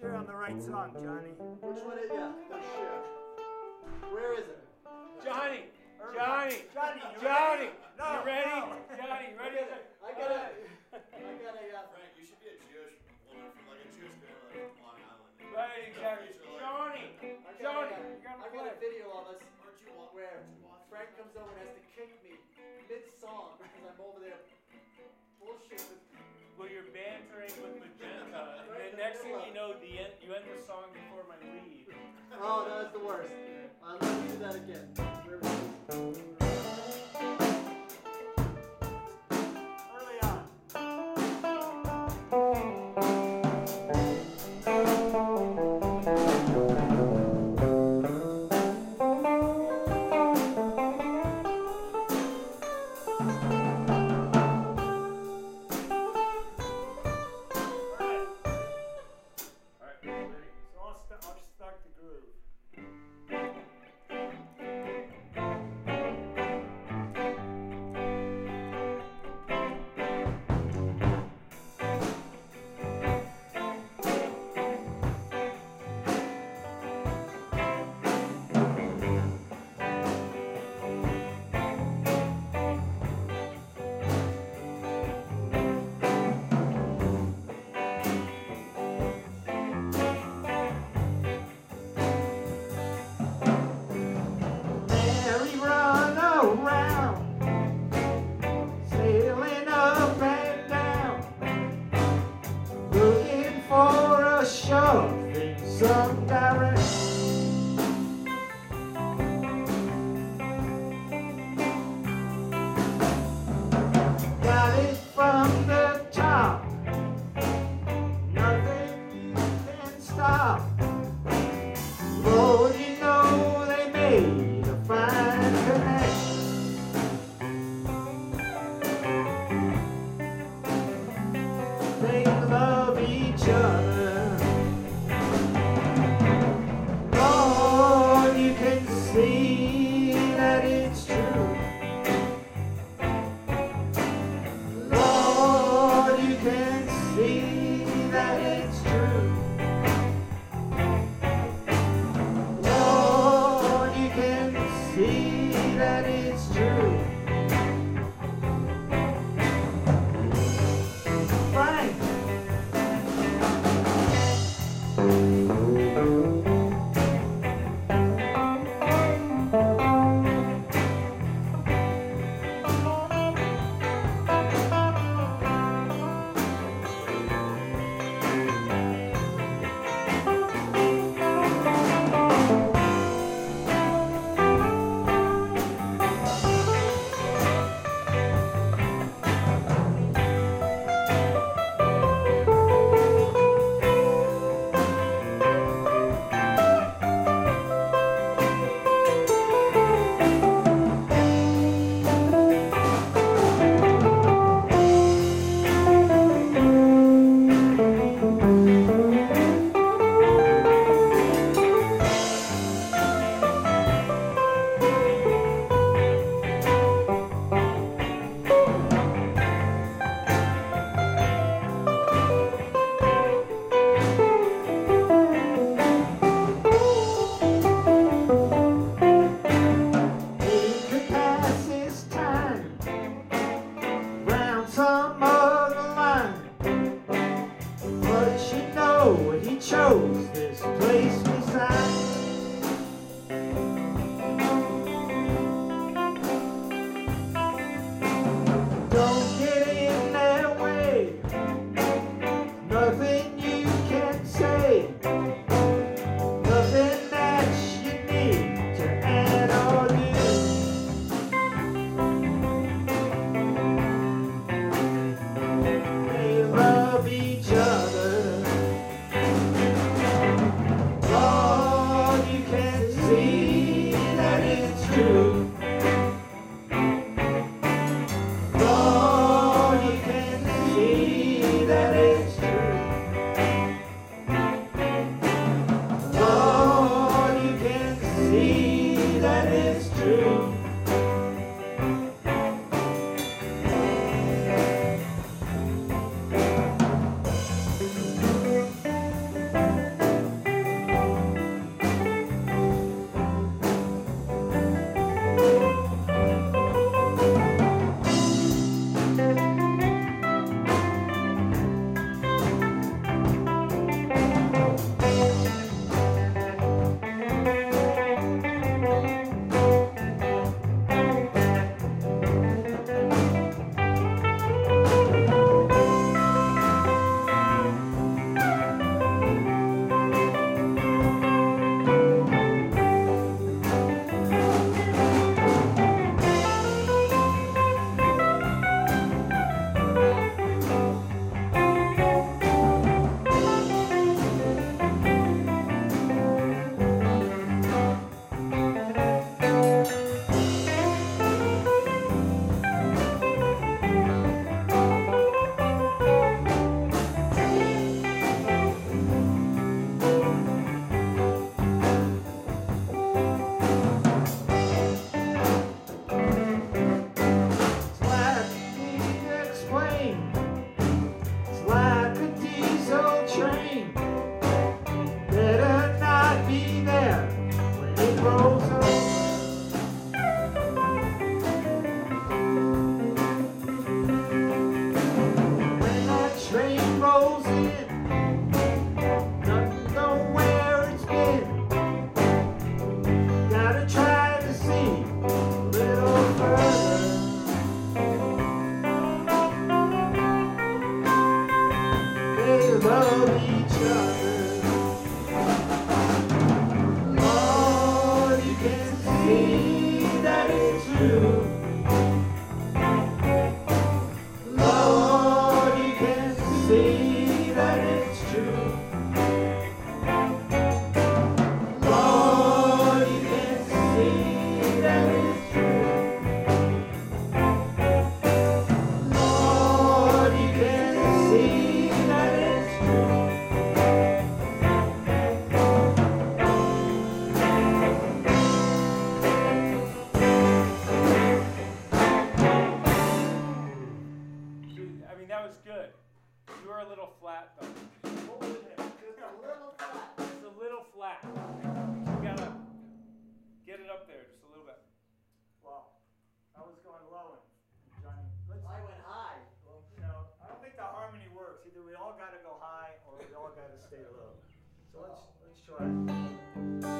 sure on the right song, Johnny. Which one is yeah? For sure. Where is it? Johnny, Johnny, Johnny, you Johnny, ready? No, you ready? no. Johnny, I got a, I got a, I got a. Uh, Frank, you should be a Jewish woman from like a Jewish girl like from Long Island. Right, exactly. Johnny, I got, Johnny, a, you gotta I got a video of us Aren't you wa- where aren't you watching? Frank comes over and has to kick me mid song because I'm over there bullshit with. Well, you're bantering with Magenta, and then next thing you know, the end, you end the song before my lead. Oh, that was the worst. I'll never do that again. we all got to stay low. So let's, let's try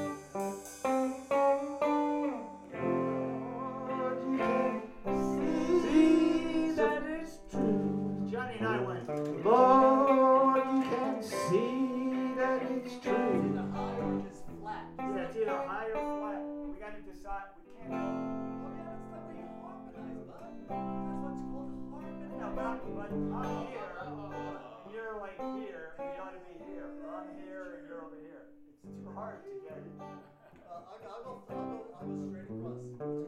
Uh, I, I, go, I, go, I go straight across.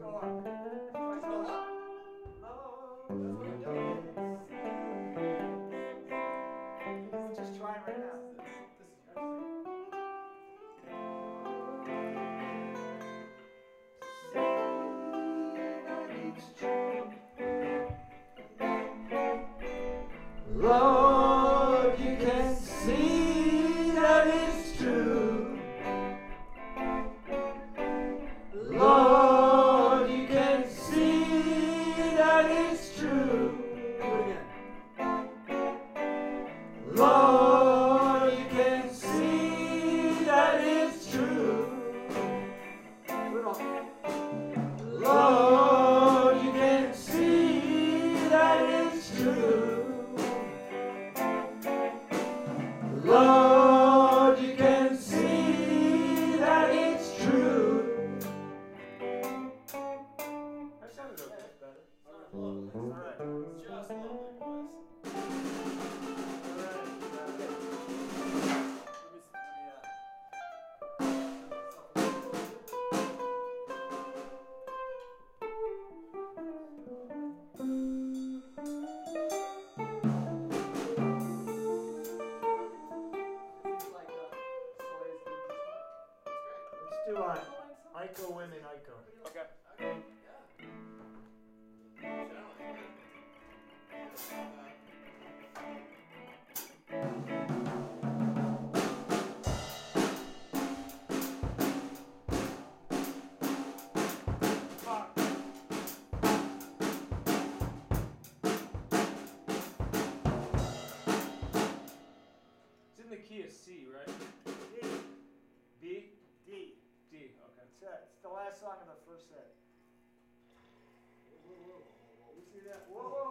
lovely. It's all right. Just lovely. that. Whoa!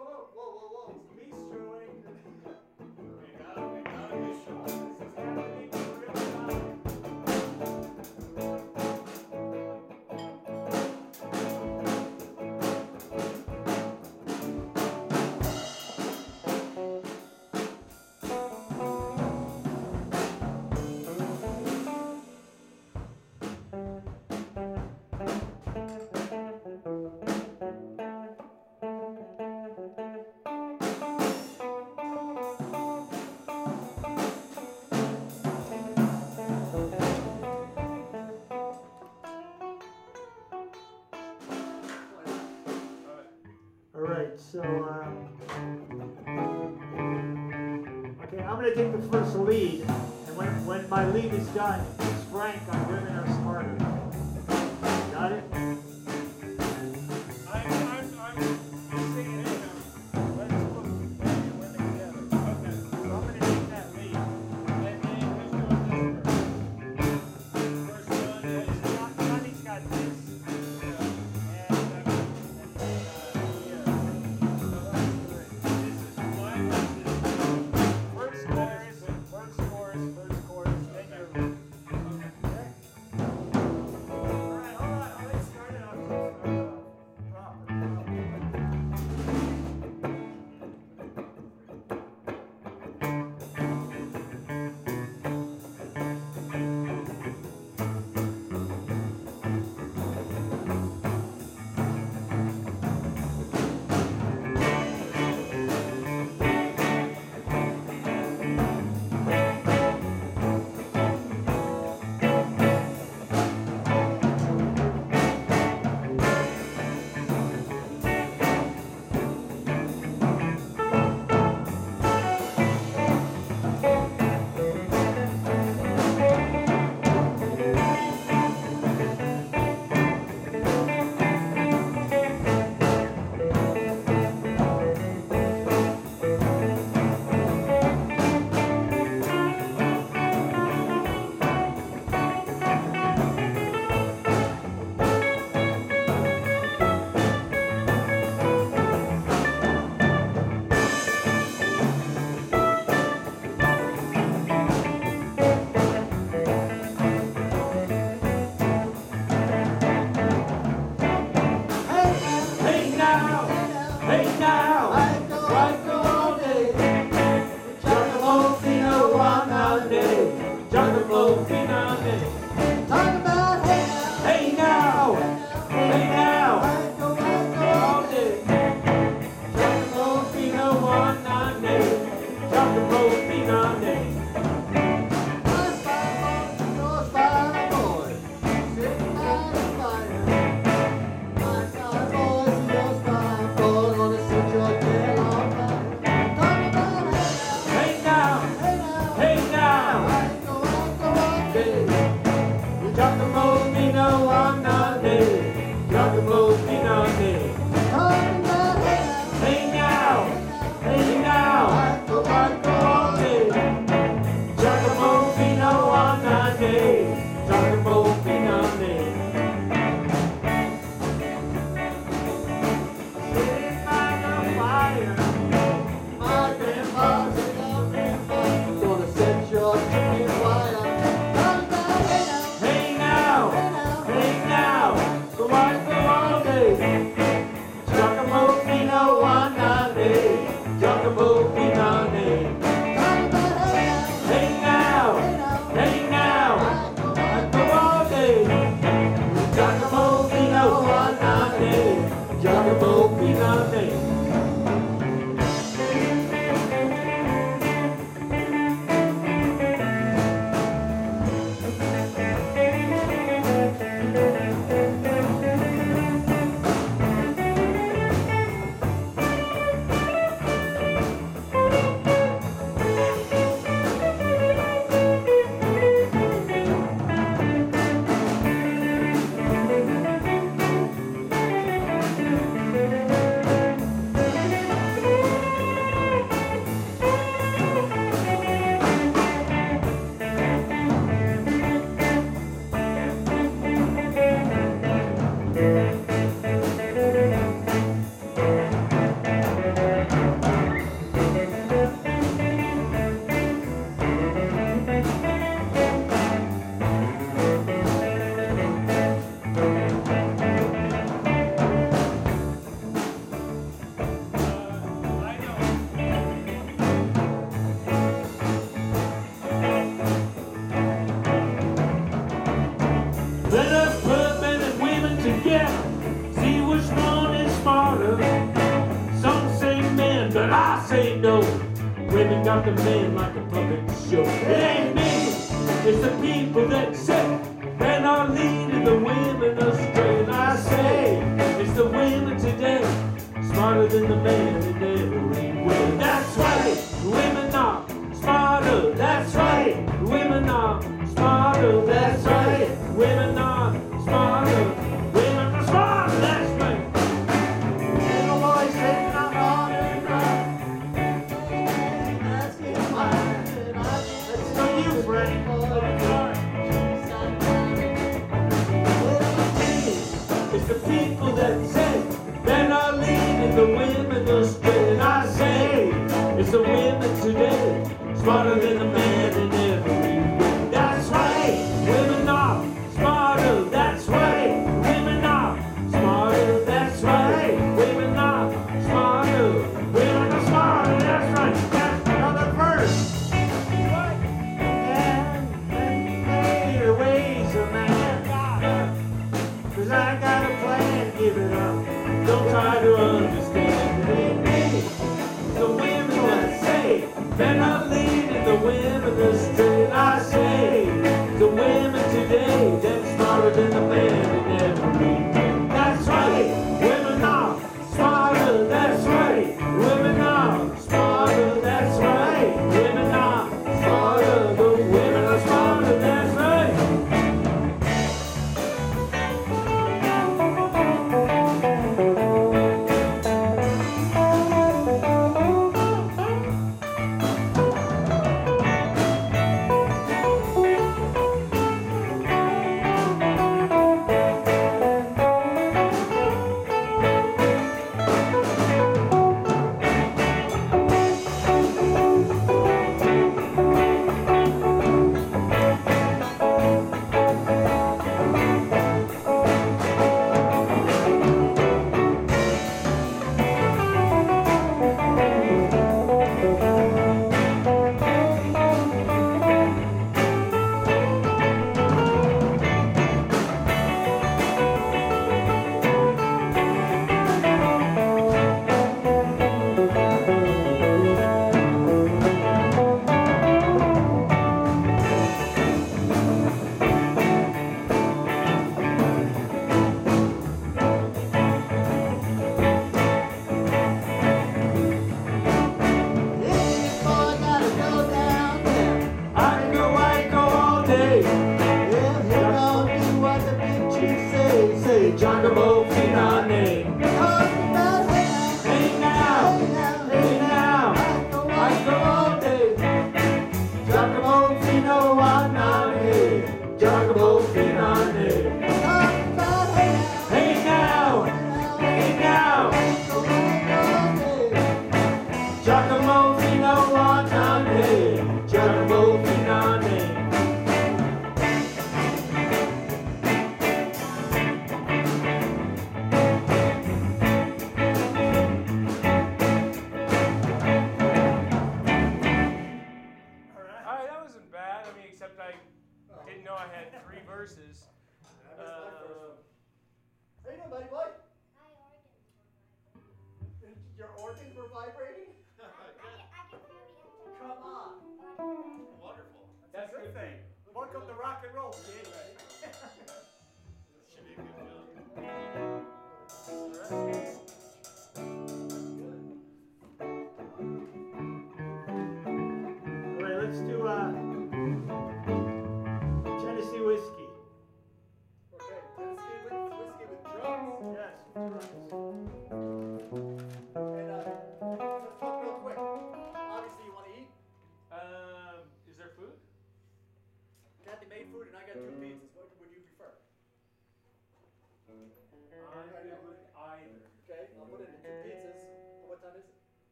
So, uh, okay, I'm going to take the first lead. And when, when my lead is done, it's Frank, I'm doing enough smarter. Got it? Like a man, like a puppet show. Yeah. Lord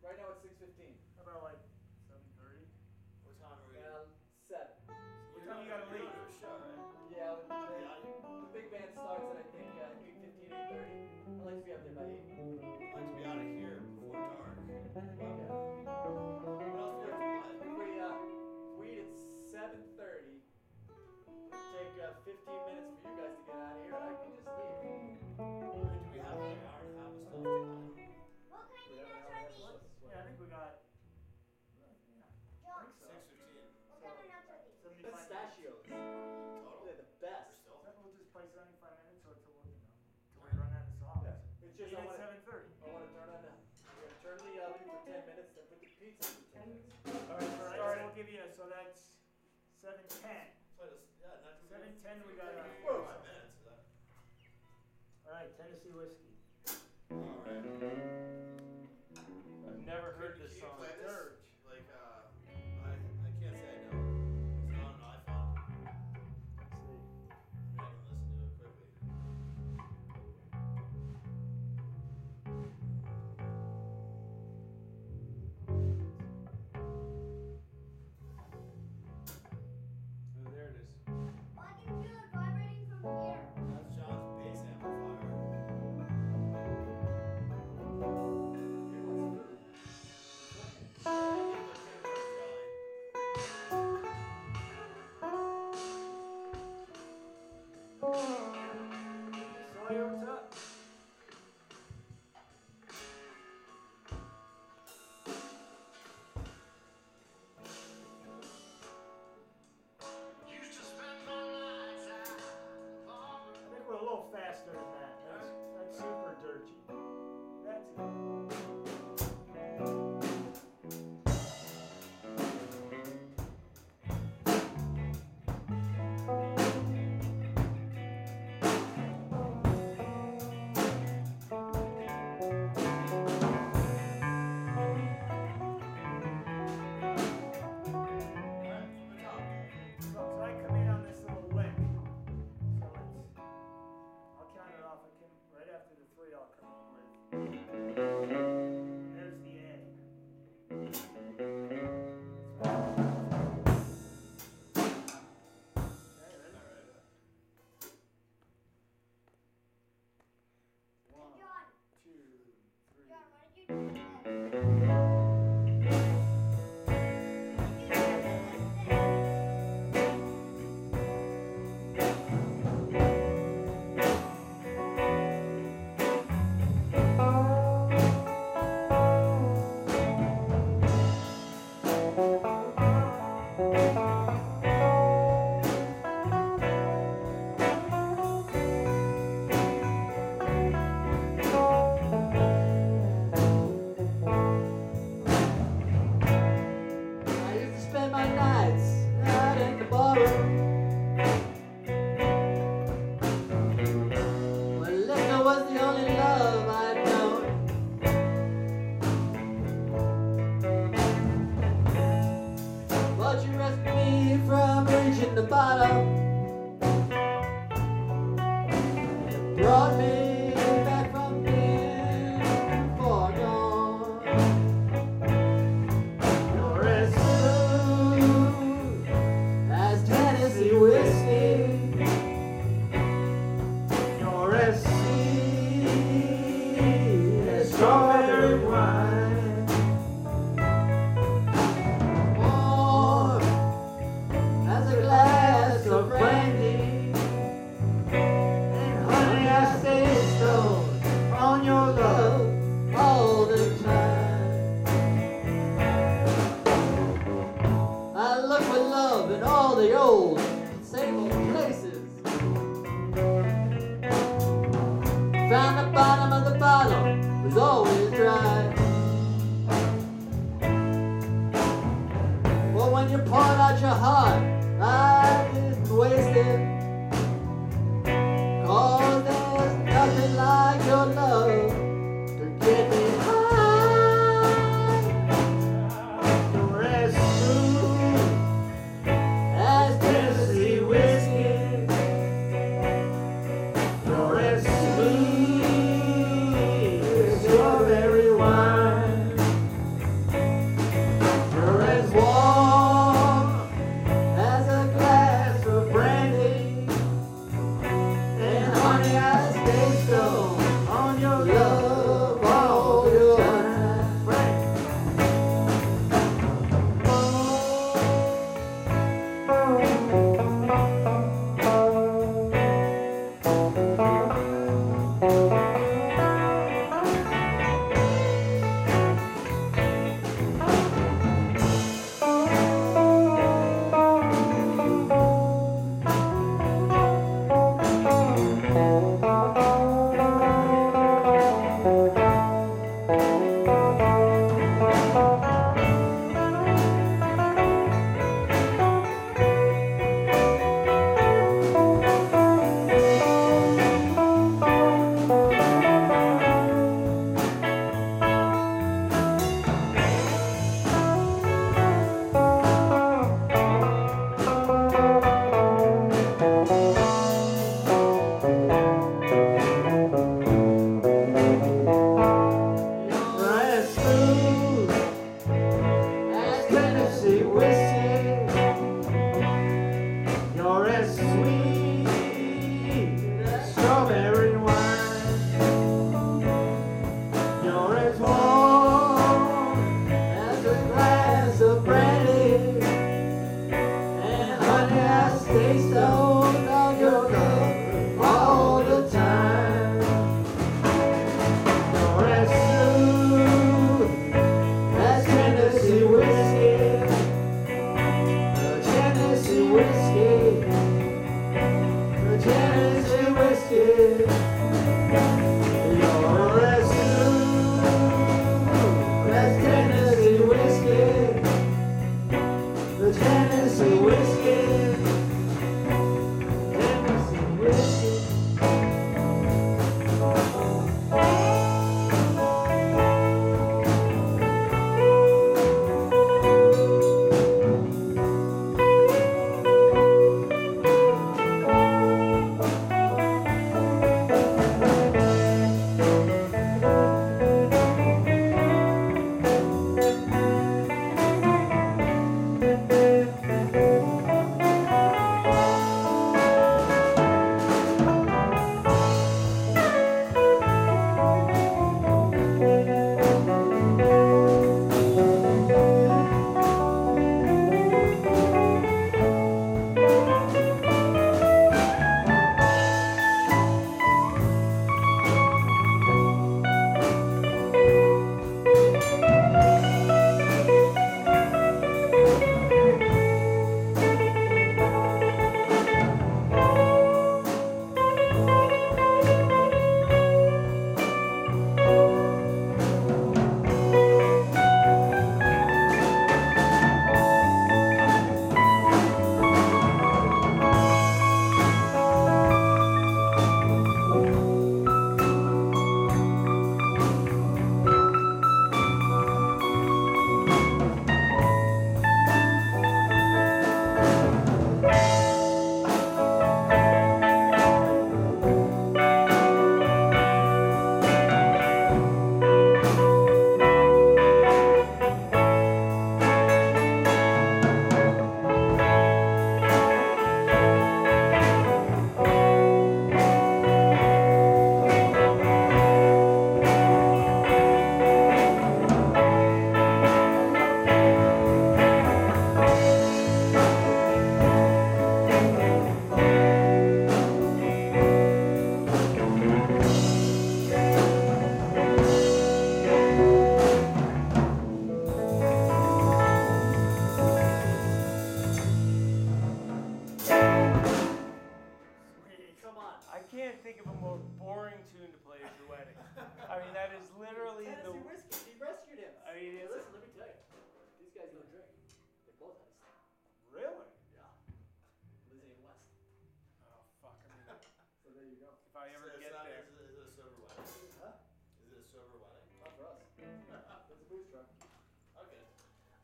Right now it's 6.15. How About like 7.30. What time are we? Yeah, right, Tennessee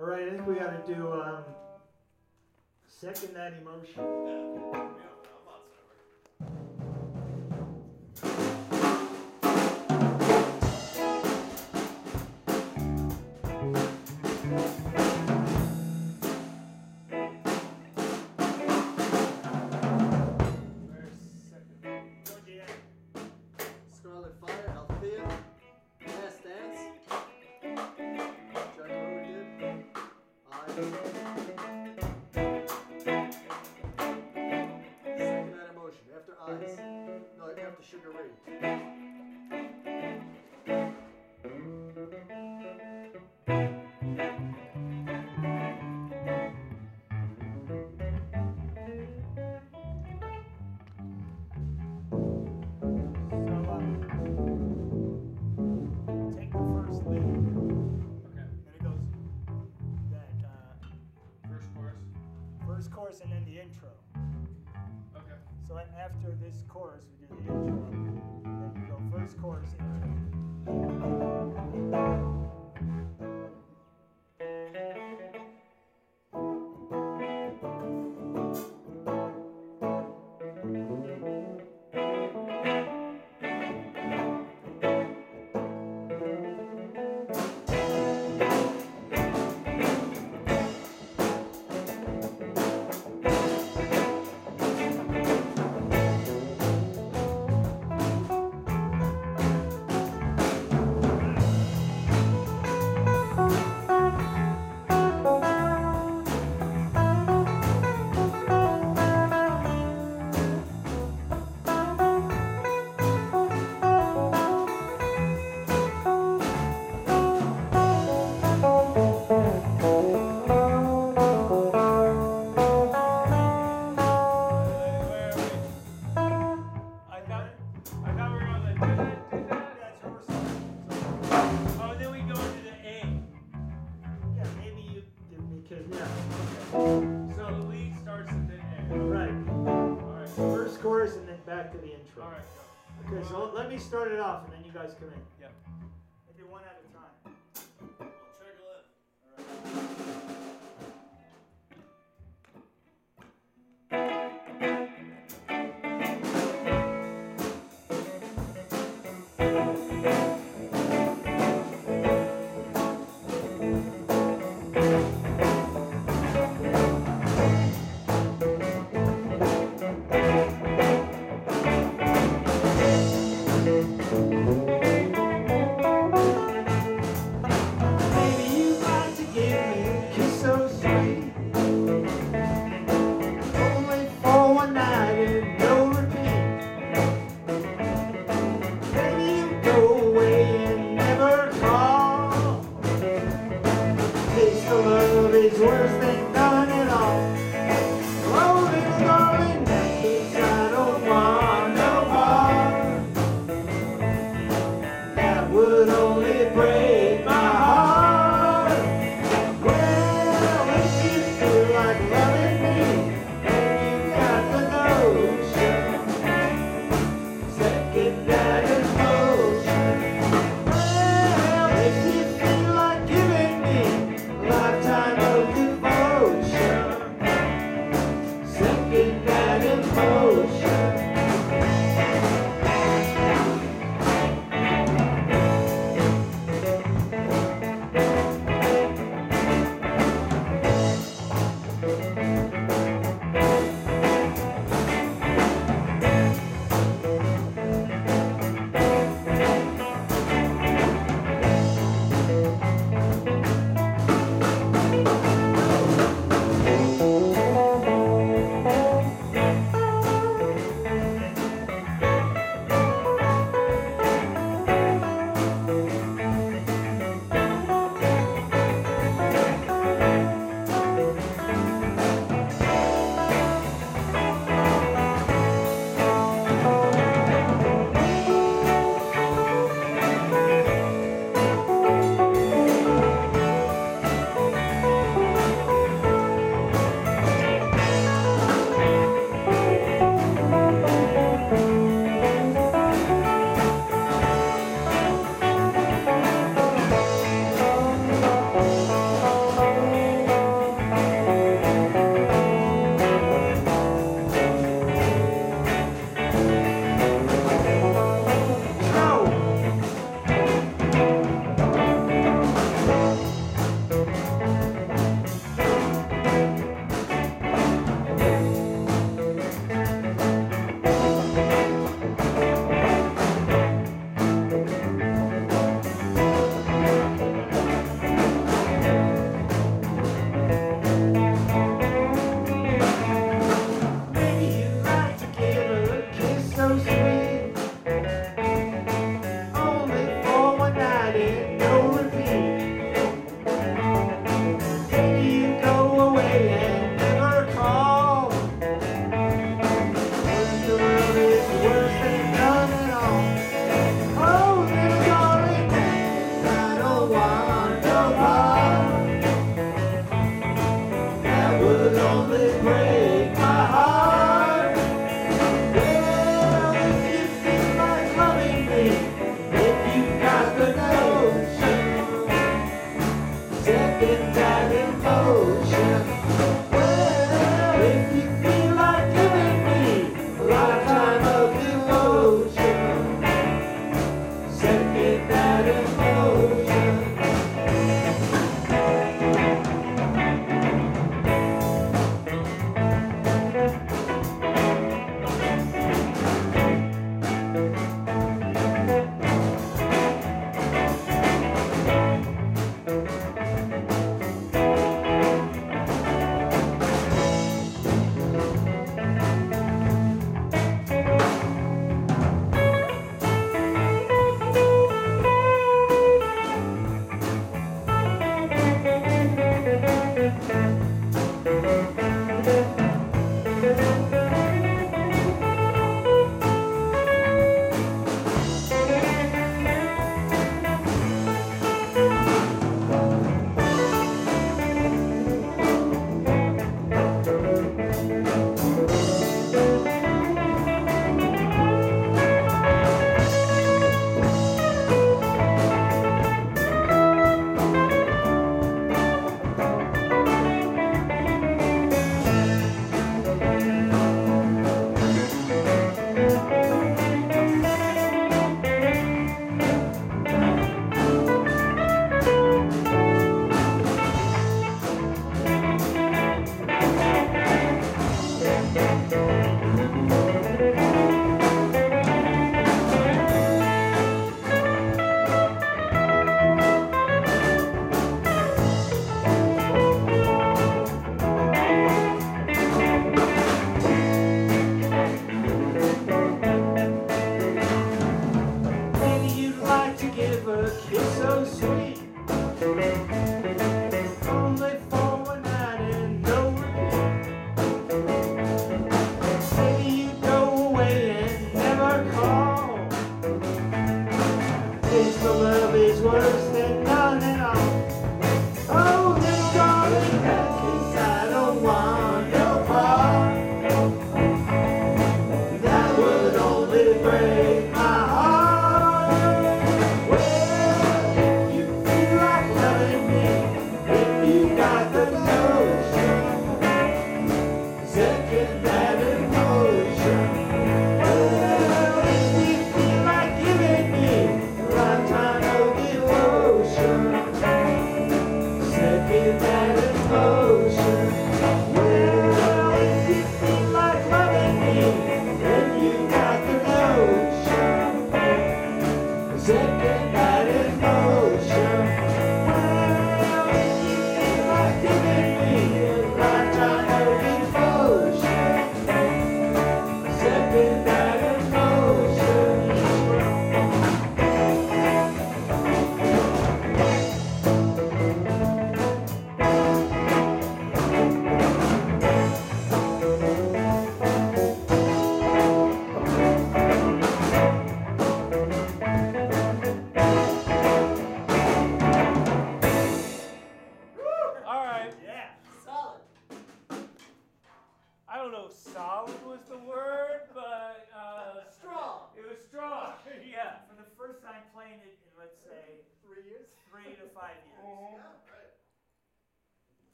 All right, I think we got to do um, second that emotion. me start it off and then you guys come in.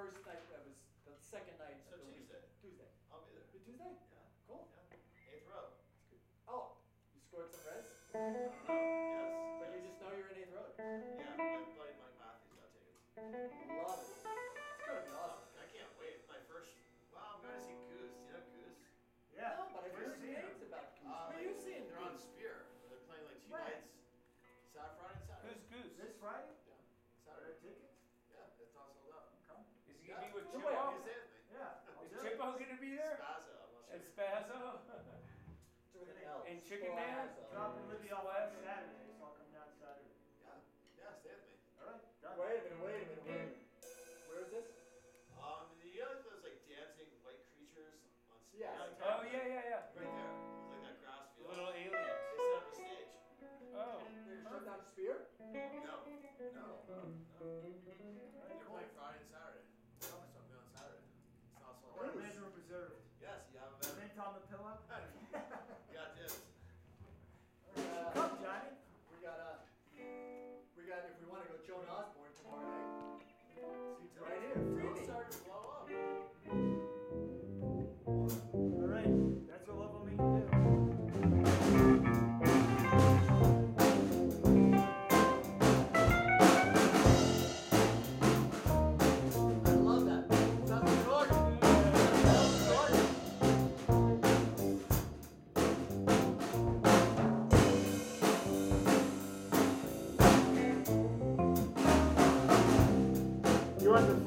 first night, that was the second night. So of the Tuesday. Week. Tuesday. I'll be there. Tuesday? Yeah. Cool. Yeah. Eighth row. That's good. Oh, you scored some res? yes. But yes. you just know you're in eighth row. Yeah, my buddy Mike Matthews got tickets. Love it. It's going to be awesome. chicken man? Dropping Libby off last Saturday.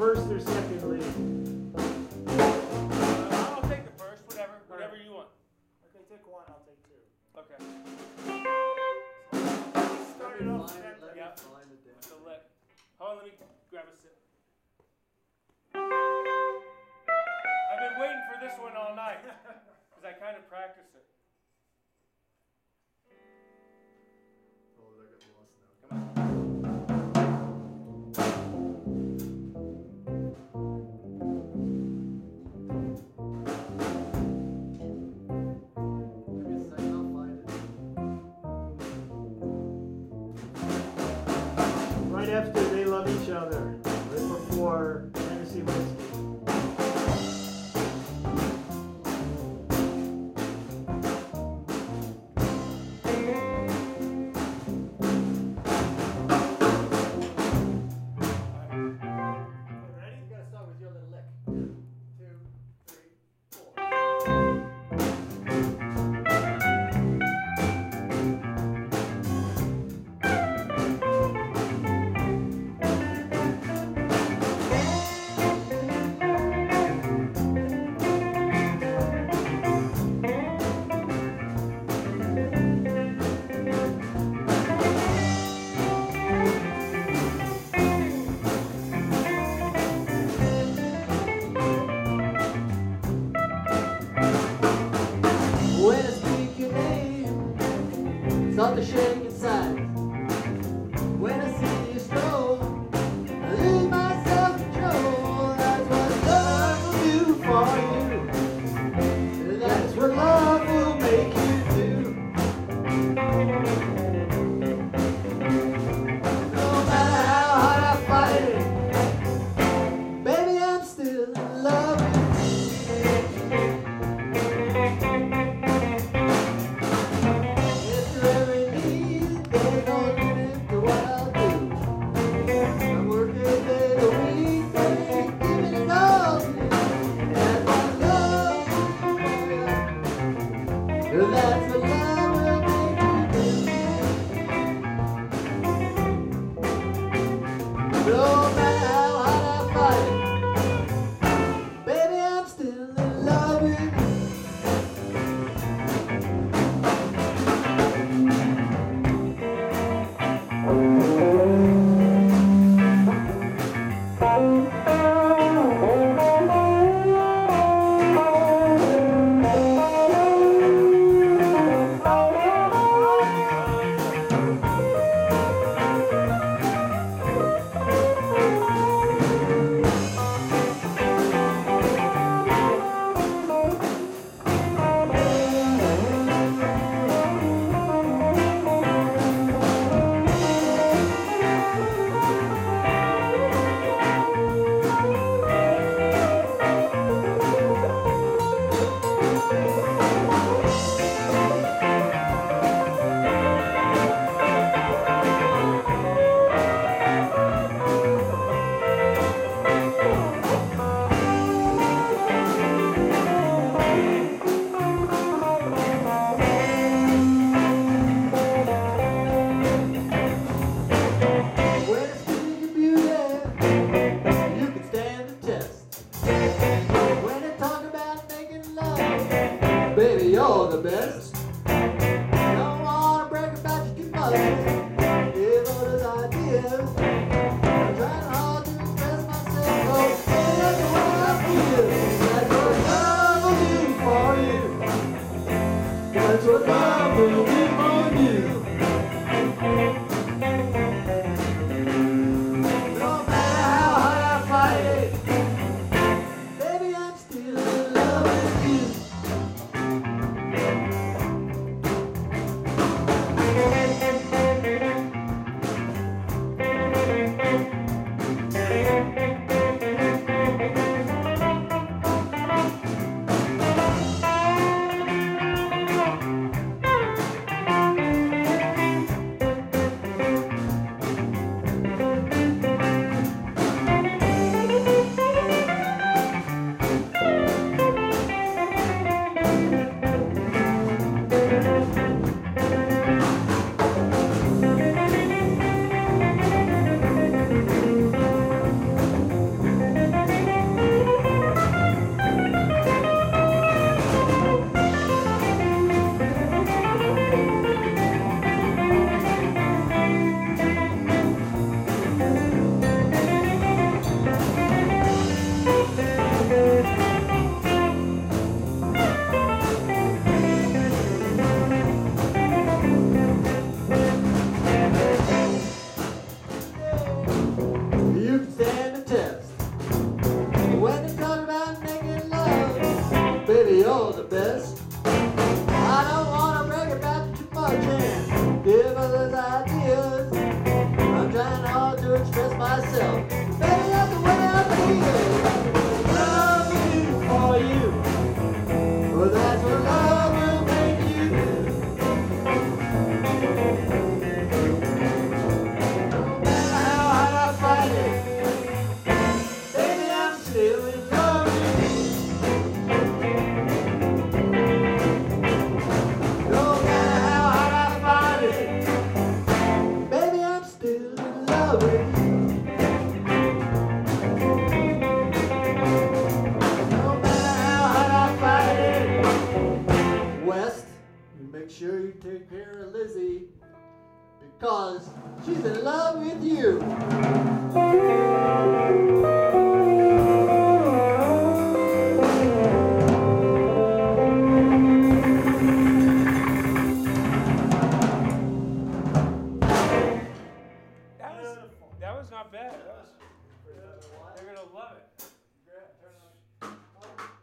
first or second lead? Uh, I'll take the first, whatever, whatever you want. Okay, take one, I'll take two. Okay. Started off with that. Yeah. With the lick. Hold on, let me grab a sip. I've been waiting for this one all night because I kind of practice it.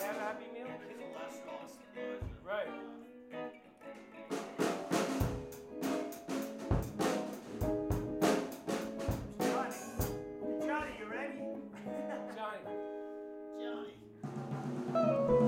I have a Happy